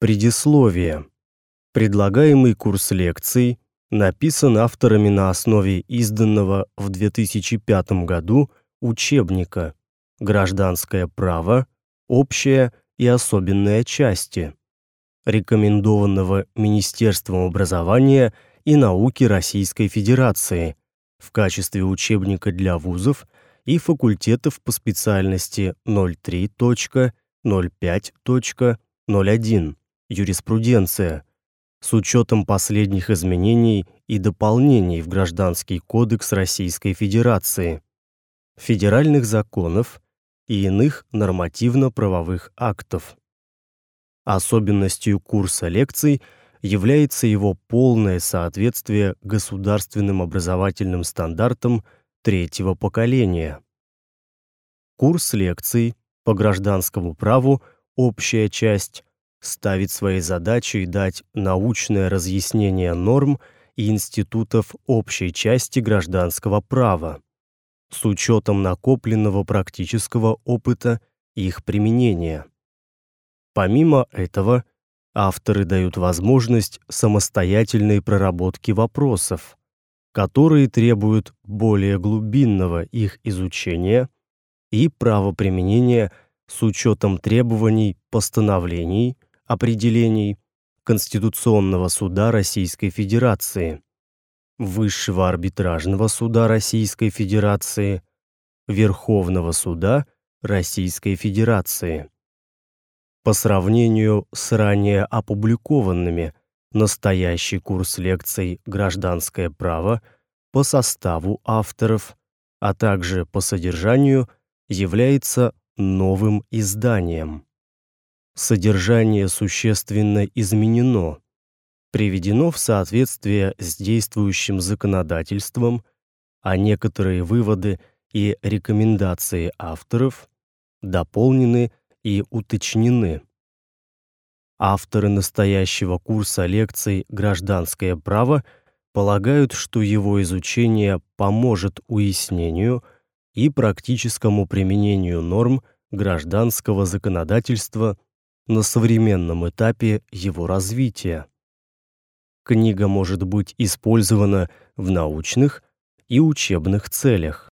Предисловие. Предлагаемый курс лекций написан авторами на основе изданного в 2005 году учебника Гражданское право. Общая и особенная части, рекомендованного Министерством образования и науки Российской Федерации в качестве учебника для вузов и факультетов по специальности 03.05.01 юриспруденция с учетом последних изменений и дополнений в Гражданский кодекс Российской Федерации, федеральных законов и иных нормативно-правовых актов. Особенностью курса лекций является его полное соответствие государственным образовательным стандартам третьего поколения. Курс лекций по гражданскому праву общая часть ставит своей задачей дать научное разъяснение норм и институтов общей части гражданского права с учетом накопленного практического опыта их применения. Помимо этого, авторы дают возможность самостоятельной проработки вопросов, которые требуют более глубинного их изучения и правоприменения с учетом требований постановлений, определений Конституционного суда Российской Федерации, Высшего арбитражного суда Российской Федерации, Верховного суда Российской Федерации. По сравнению с ранее опубликованными настоящий курс лекций Гражданское право по составу авторов, а также по содержанию является новым изданием. Содержание существенно изменено, приведено в соответствие с действующим законодательством, а некоторые выводы и рекомендации авторов дополнены и уточнены. Авторы настоящего курса лекций Гражданское право полагают, что его изучение поможет уяснению и практическому применению норм гражданского законодательства на современном этапе его развития. Книга может быть использована в научных и учебных целях.